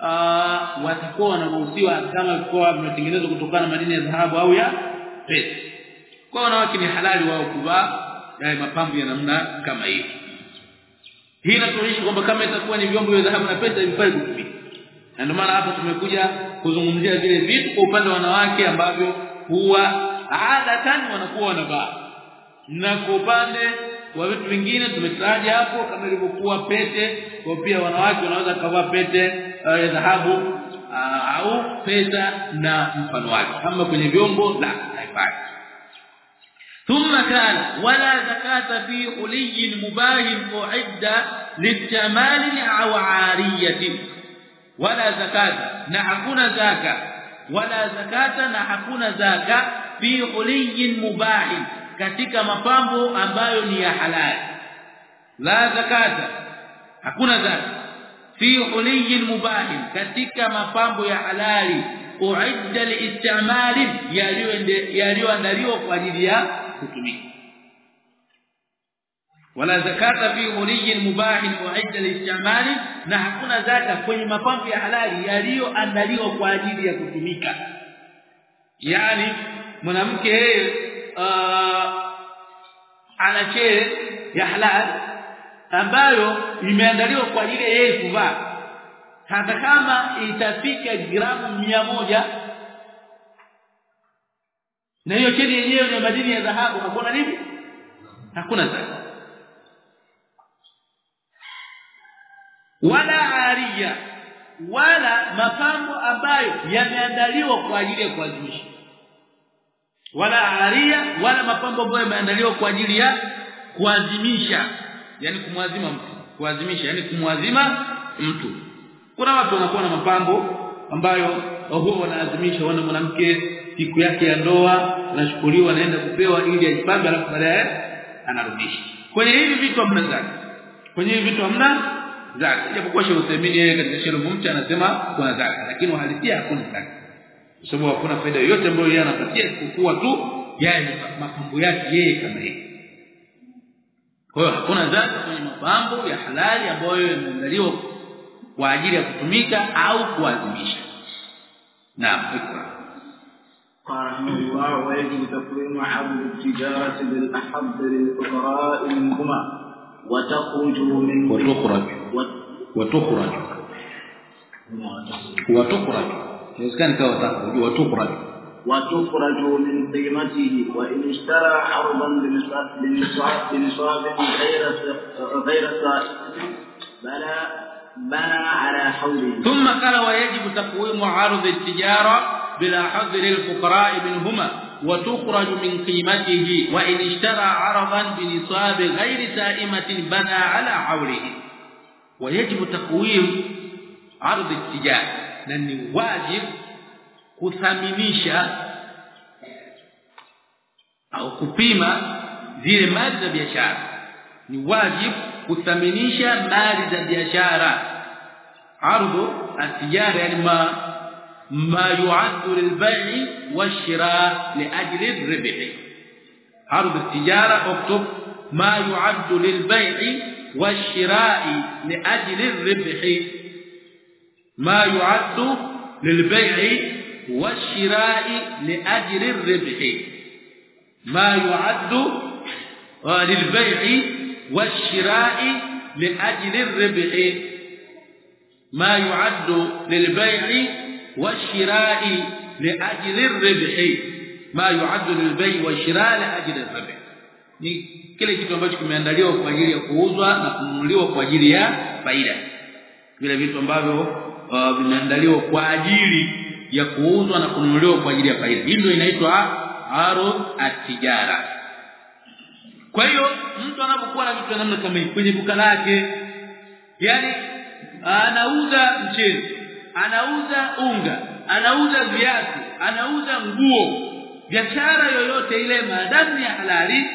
uh, watakuwa wanaruhusiwa kama kwa vimetengenezwa kutokana na madini ya dhahabu au ya pesa. Kwa wanawake ni halali wao kuvaa yale mapambo ya namna kama hiyo. Hii inatuonyesha kwamba kama itakuwa ni vyombo vya dhahabu na pesa vifai kutumika na ndio maana hapa tumekuja kuzungumzia vile vitu kwa upande wa wanawake ambavyo huwa adatan wanakuwa wanavaa. Na kwa upande wa vitu vingine tumetaja hapo kama ilivyokuwa pete kwa pia wanawake wanaweza kuvaa pete ya uh, dhahabu uh, au pesa na mfano wake kama kwenye vyombo la haifai ثم كان ولا زكاه في حلي مباح اعد للجمال او عاريه ولا زكاه na hakuna zaka wala zakata na hakuna zaka fi huliyin mubah katika mapambo ambayo ni ya halali. La zakata hakuna zaka. Fi huliyin mubah katika mapambo ya halali. Uidda liistimali yaliyoandaliwa kwa ajili ya kutumika. Wala zakata fi huliyin mubah uidda liistimali na hakuna zaka kwenye mapambo ya halali yaliyoandaliwa kwa ajili ya kutumika. Yani mwanamke yeye ana chee ya halal ambayo imeandaliwa kwa ajili ya yeye kuvaa. Hata kama itafika gramu moja na hiyo cheni yenyewe ni madini ya dhahabu hakuna nini? Hakuna zaka wala aria wala mapambo ambayo yameandaliwa kwa ajili ya kuadhimisha wala aria wala mapambo ambayo yameandaliwa kwa ajili ya kuadhimisha yani kumwazima mtu. Kuadhimisha yani kumwazima mtu. Kuna watu wanakuwa na mapambo ambayo huwa wanaadhimisha wana mwanamke siku yake ya ndoa anashukuriwa anaenda kupewa ili ajipambe alafu baadaye anarudisha. Kwenye hivi vitu hamna zaka. Kwenye hivi vitu hamna zaka. Japokuwa Sheikh Uthaymeen yeye katika Sheikh Mumcha anasema kuna zaka lakini uhalisia hakuna zaka kwa sababu hakuna faida yoyote ambayo yeye anapatia isipokuwa tu yale mapambo yake yeye kama yeye kwa hiyo hakuna zaka kwenye mapambo ya halali ambayo yameandaliwa kwa ajili ya kutumika au kuadhimisha naam ikra قال رحمه الله ويجب تقويم حظ التجارة بالأحب للفقراء منهما وتخرج من وتخرج وت- وتخرج وتخرج ikawa takhruj وتخرج. وتخرج من قيمته وإن اشترى حربا بنصاب بنصاب بنصاب غير غير بنى بنى على حوله. ثم قال ويجب تقويم عرض التجارة بلا حظ للفقراء منهما وتخرج من قيمته وإن اشترى عرضا بنصاب غير سائمة بنى على حوله. ويجب تقويم عرض التجارة. لأن واجب kuthaminisha au kupima zile mali za biashara ni wajibu kuthaminisha mali za biashara ardhu atijara yani ma ma yu'addu lilbai' washira liajli ar-ribh ardhu atijara uktub ma yu'addu lilbai' washira'i liajli ar-ribh ما يعد للبيع والشراء لأجل الربح. ما يعد للبيع والشراء لأجل الربح. ما يعد للبيع والشراء لأجل الربح. ما يعد للبيع والشراء لأجل الربح. Ni kile kitu ambacho kimeandaliwa kwa ajili ya kuuzwa na kununuliwa kwa ajili ya faida. Vile vitu ambavyo uh, vimeandaliwa kwa ajili ya kuuzwa na kununuliwa kwa ajili ya faida. Hii inaitwa arud atijara kwa hiyo mtu anapokuwa na vitu namna kama hii kwenye duka lake yani anauza mchele anauza unga anauza viatu anauza nguo biashara yoyote ile maadamu ya halali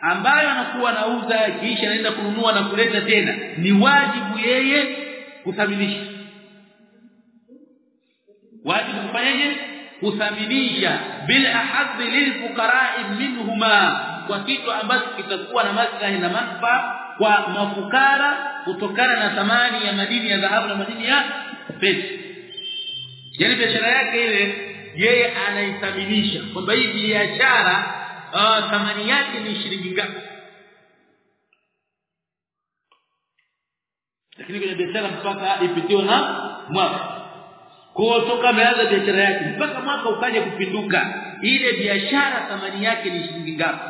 ambayo anakuwa anauza kisha anaenda kununua na kuleta tena ni wajibu yeye kuthaminisha wajibu kufanyaje? Kuthaminisha bil ahad lil fuqara'i minhuma. Kwa kitu ambacho kitakuwa na maslahi na manfaa kwa mafukara kutokana na thamani ya madini ya dhahabu na madini ya pesa. Yani biashara yake ile yeye anaithaminisha kwamba hii biashara uh, thamani yake ni shilingi ngapi? Lakini kwenye biashara mpaka ipitiwe na mwaka kwa toka ameanza biashara yake mpaka mwaka ukaja kupinduka ile biashara thamani yake ni shilingi ngapi?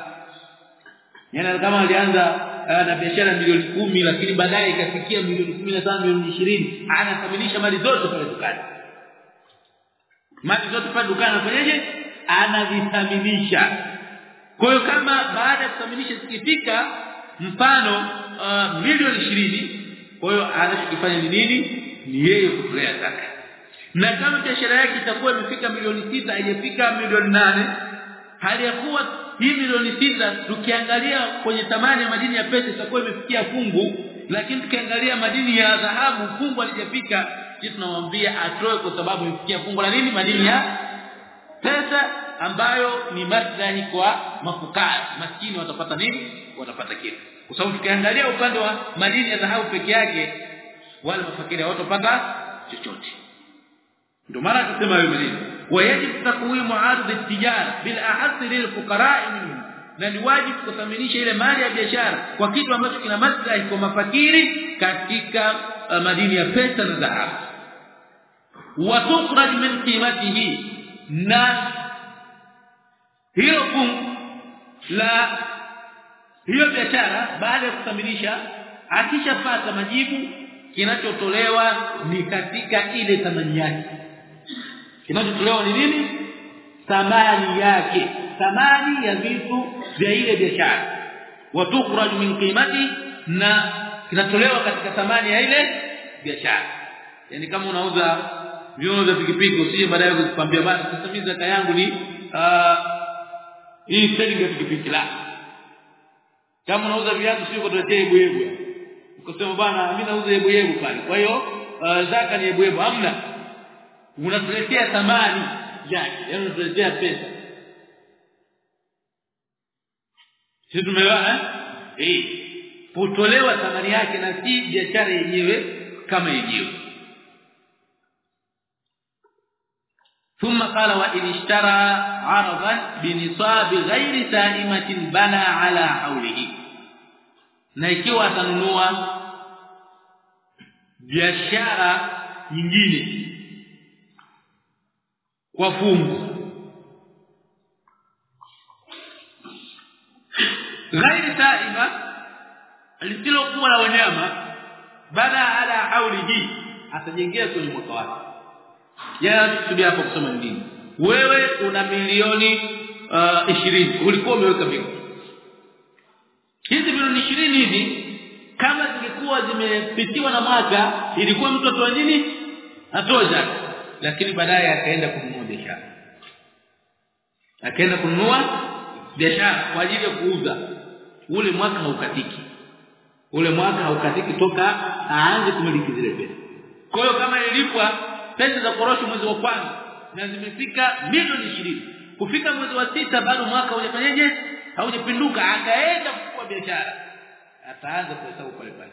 Yana kama alianza uh, na biashara milioni kumi lakini baadaye ikafikia milioni 15 milioni 20 anathaminisha mali zote pale dukani. Mali zote pale dukani anafanyaje? Anavithaminisha kwa hiyo kama baada ya kuthaminisha zikifika mfano uh, milioni 20 kwa hiyo anachokifanya ni nini? Ni yeye kutolea zaka na kama biashara yake itakuwa imefika milioni sita haijafika milioni nane hali ya kuwa hii milioni sita tukiangalia kwenye thamani ya madini ya pesa itakuwa imefikia fungu lakini tukiangalia madini ya dhahabu fungu halijafika sisi tunamwambia atoe kwa sababu imefikia fungu la nini? Madini ya pesa ambayo ni maslahi kwa mafukara. Maskini watapata nini? Watapata kitu. Kwa sababu tukiangalia upande wa madini ya dhahabu peke yake wale mafakiri hawatapata chochote ndio maana akasema hiyo maneno. Wajib takwimu ardh at-tijara bil ahas lil fuqara' minhum. Na ni wajibu kuthaminisha ile mali ya biashara kwa kitu ambacho kina maslahi kwa mafakiri katika uh, madini ya pesa na dhahabu. Wa tukhraj min qimatihi. Na hilo fungu la hiyo biashara baada ya kuthaminisha akishapata majibu kinachotolewa ni katika ile thamani yake kinachotolewa ni nini? Thamani yake. Thamani ya vitu vya ile biashara. Watukraj min qimati na kinatolewa katika thamani ya ile biashara. Yani kama unauza viuno vya pikipiki usije baadaye kukwambia basi sasa mimi zaka yangu ni uh, hii selling ya pikipiki la. Kama unauza viatu sio kutotea hebu hebu. Ukasema bana mimi nauza hebu hebu pale. Kwa hiyo uh, zaka ni hebu hebu hamna unatuletea thamani yake yani unatuletea pesa sisi tumeelewana eh kutolewa thamani yake na si biashara yenyewe kama yenyewe ثم قال وان اشترى عرضا بنصاب غير سائمه بنى على حوله na ikiwa atanunua biashara nyingine kwa fungu. Ghairi taima lisilokuwa la wanyama bada ala haulihi atajengea kwenye mwaka wake. Yana tusubia hapo kusoma nini wewe una milioni uh, 20 ulikuwa umeweka benki hizi milioni 20 hizi kama zingekuwa zimepitiwa na mwaka ilikuwa mtu atoa nini? Atoa zaka. Lakini baadaye akaenda kununua akaenda kununua biashara kwa ajili ya kuuza. Ule mwaka haukatiki. Ule mwaka haukatiki toka aanze kumiliki zile pesa. Kwa hiyo kama ilipwa pesa za korosho mwezi wa kwanza na zimefika milioni 20 kufika mwezi wa sita bado mwaka hujafanyaje haujapinduka. Akaenda kufua biashara. Ataanza kuhesabu pale pale.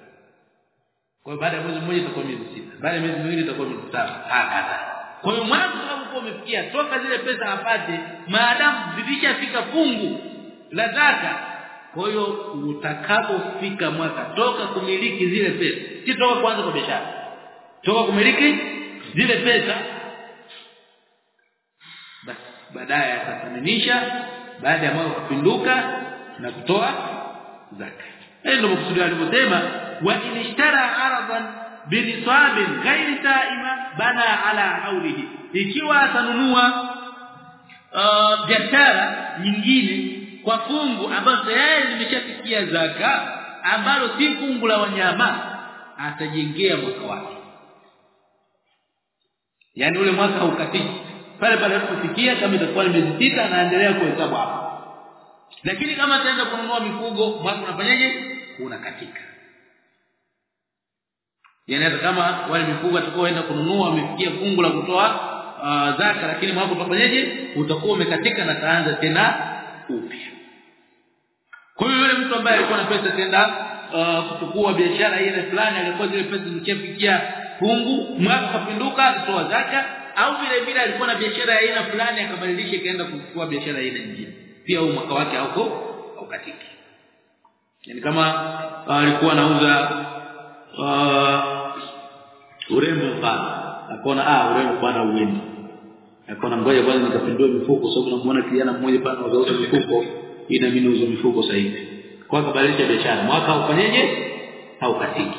Kwa baada ya mwezi mmoja itakuwa miezi sita. Baada ya miezi miwili itakuwa miezi saba. Hata kwa hiyo mwanzo kama umefikia toka zile pesa apate maadamu zilishafika fungu la zaka kwa hiyo utakapofika mwaka toka kumiliki zile pesa si toka kwanza kwa biashara toka kumiliki zile pesa basi baadaye atathaminisha baada ya mwaka kupinduka na kutoa zaka. Ndio mkusudi aliposema wa inishtara aradan binisabin ghairi taima bana ala haulihi ikiwa atanunua uh, biashara nyingine kwa fungu ambazo tayari limeshafikia zaka ambalo si fungu la wanyama atajengea mwaka wake. Yani ule mwaka haukatiki pale pale kufikia kama itakuwa imezipita anaendelea kuhesabu hapo. Lakini kama ataenda kununua mifugo mwaka unafanyaje? Unakatika yani hata kama wale mifugo atakaoenda kununua wamefikia fungu la kutoa uh, zaka lakini mwaka utafanyaje? Utakuwa umekatika na taanza tena upya. Kwa hiyo yule mtu ambaye alikuwa na pesa tenda uh, kuchukua biashara ile fulani alikuwa zile pesa zimefikia fungu mwaka kapinduka akatoa zaka au vile vile alikuwa na biashara ya aina fulani akabadilisha kaenda kuchukua biashara aina nyingine. Pia huu mwaka wake hauko haukatiki. Yani kama uh, alikuwa anauza uh, urembo mfano akaona ah urembo bwana uende akaona ngoja bwana nikapindua mifuko sababu namuona kijana mmoja pana anauza mifuko ina mimi nauza mifuko sasa hivi kwa akabadilisha biashara. Mwaka ufanyeje haukatiki.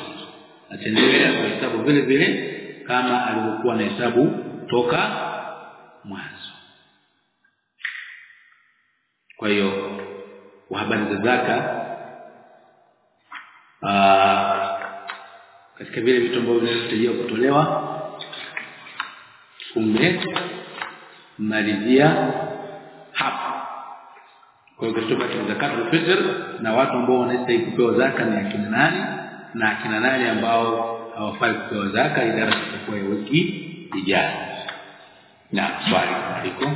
Ataendelea kwa hesabu. Vile vile kama alivyokuwa na hesabu toka mwanzo. Kwa hiyo habari za zaka aa, katika vile vitu ambavyo vinahitajiwa kutolewa umemalizia hapa. Kwa hiyo kutoka kwa zakatul fitr na watu ambao wanastahili kupewa zaka ni akina nani na akina nani ambao hawafai kupewa zaka idara itakuwa wiki ijayo. Na swali aliko